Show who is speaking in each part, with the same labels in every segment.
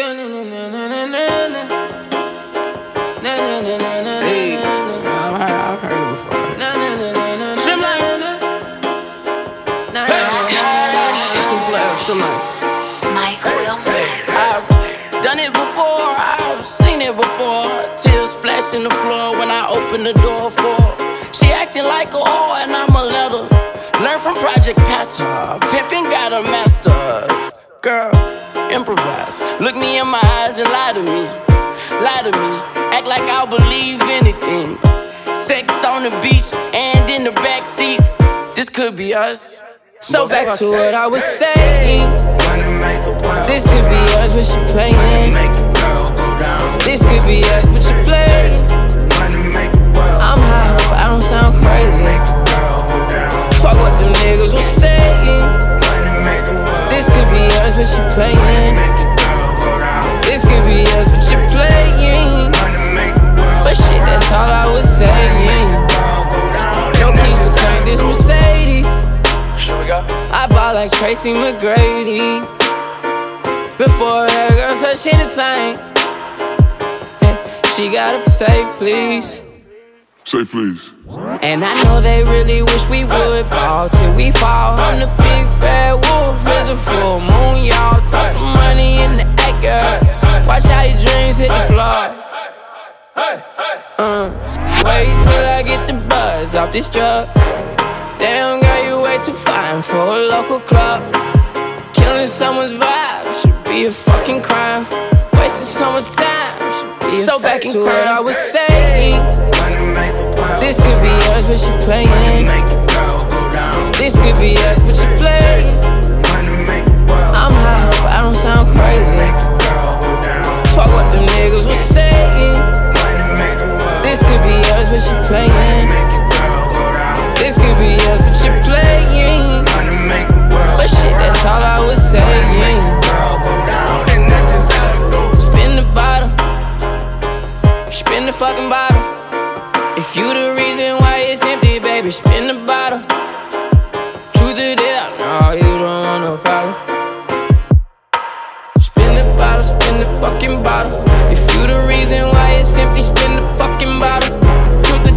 Speaker 1: Hey, I've heard, it before. Streamline. Hey, some flair, streamline.
Speaker 2: Mike Wilmer.
Speaker 1: Done it before, I've seen it before. Tears splash in the floor when I open the door for. She acting like a whore and I'm a letter. Learn from Project Pata. Pimpin' got a master's. Girl, improvise. Look me in my eyes and lie to me. Lie to me. Act like I'll believe anything. Sex on the beach and in the backseat. This could be us. So back to what I was saying. This could be us, but she playing. Us, but she playing. This could be us, but she playing. But shit, that's all I was saying. No keys to crank this Mercedes. I bought like Tracy McGrady. Before that girl touch anything, she gotta say please.
Speaker 3: Say please.
Speaker 1: And I know they really wish we would ball till we fall. I'm the big wait till I get the buzz off this drug. Damn, girl, you way too fine for a local club. Killing someone's vibe should be a fucking crime. Wasting someone's time should be a So back to what I was saying. This could be us, but she playing. This could be us, but she playing. Baby, spin the bottle. Truth or dare, no, you don't want no problem. Spin the bottle, spin the fucking bottle. If you the reason why it's empty, spin the fucking bottle. Truth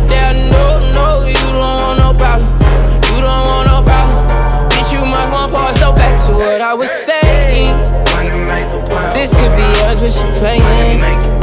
Speaker 1: no, no, you don't want no problem. You don't want no problem. Bitch, you must want part. So back to what I was saying. This could be us, but she playing.